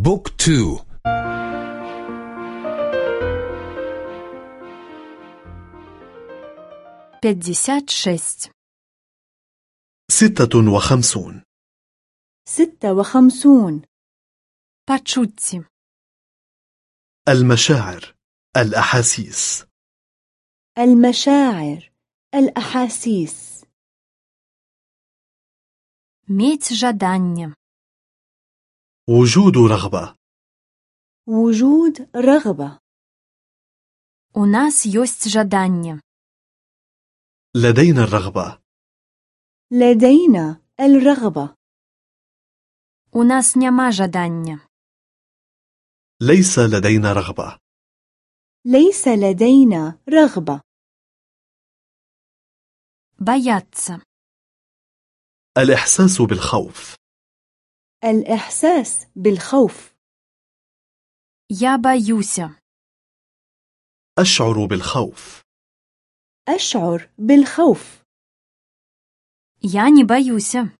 Book two. пяцьдзясят шэсць ستة وخمسون. ستة وخمسون. Пачуцці المشاعر الأحاسيس. المشاعر الأحاسيس. ميت جدانيا وجود رغبة وجود رغبة у нас ёсць жаданне لدينا الرغبة لدينا الرغبة у нас няма жадання ليس لدينا رغبة ليس لدينا رغبة баяцца الإحساس بالخوف الإحساس بالخوف я баюся أشعر بالخوف أشعر بالخوف я не баюся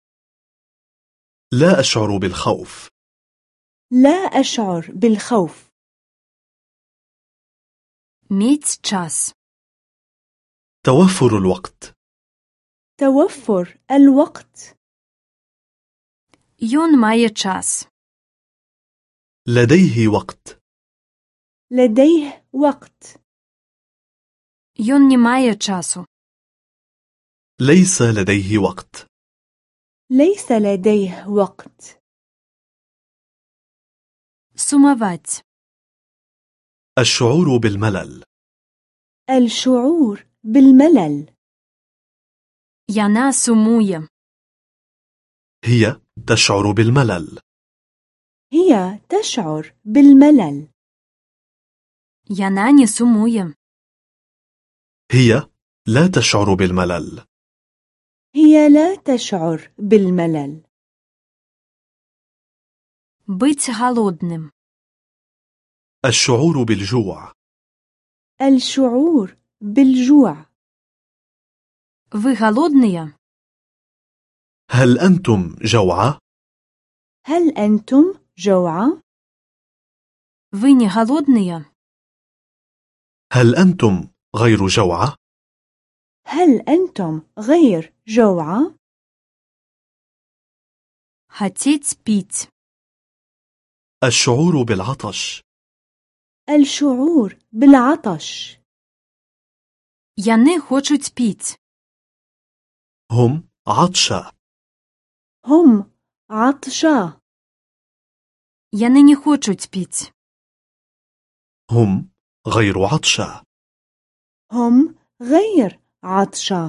لا أشعر بالخوف لا أشعر بالخوف мець час توفر الوقت توفر الوقت ён мае час لديه وقت لديه وقت ён не мае часу ليس لديه وقت ليس لديه وقت сумаваць الشعور بالملل الشعور بالملل яна сумуе هي تشعر بالملل هي تشعر بالملل яна не сумуе هي لا تشعر بالملل هي لا تشعر بالملل быць галодным الشعور بالجوع الشعور بالجوع вы галодныя هل أنتم جوعى؟ هل أنتم جوعى؟ вы не галодныя هل أنتم غير جوعى؟ هل أنتم غير جوعى؟ хацець піць الشعور بالعطش الشعور بالعطش яны хочуць піць هم عطشى هم عطشى яны не хочуць піць هم غير عطشى هم غير عطشى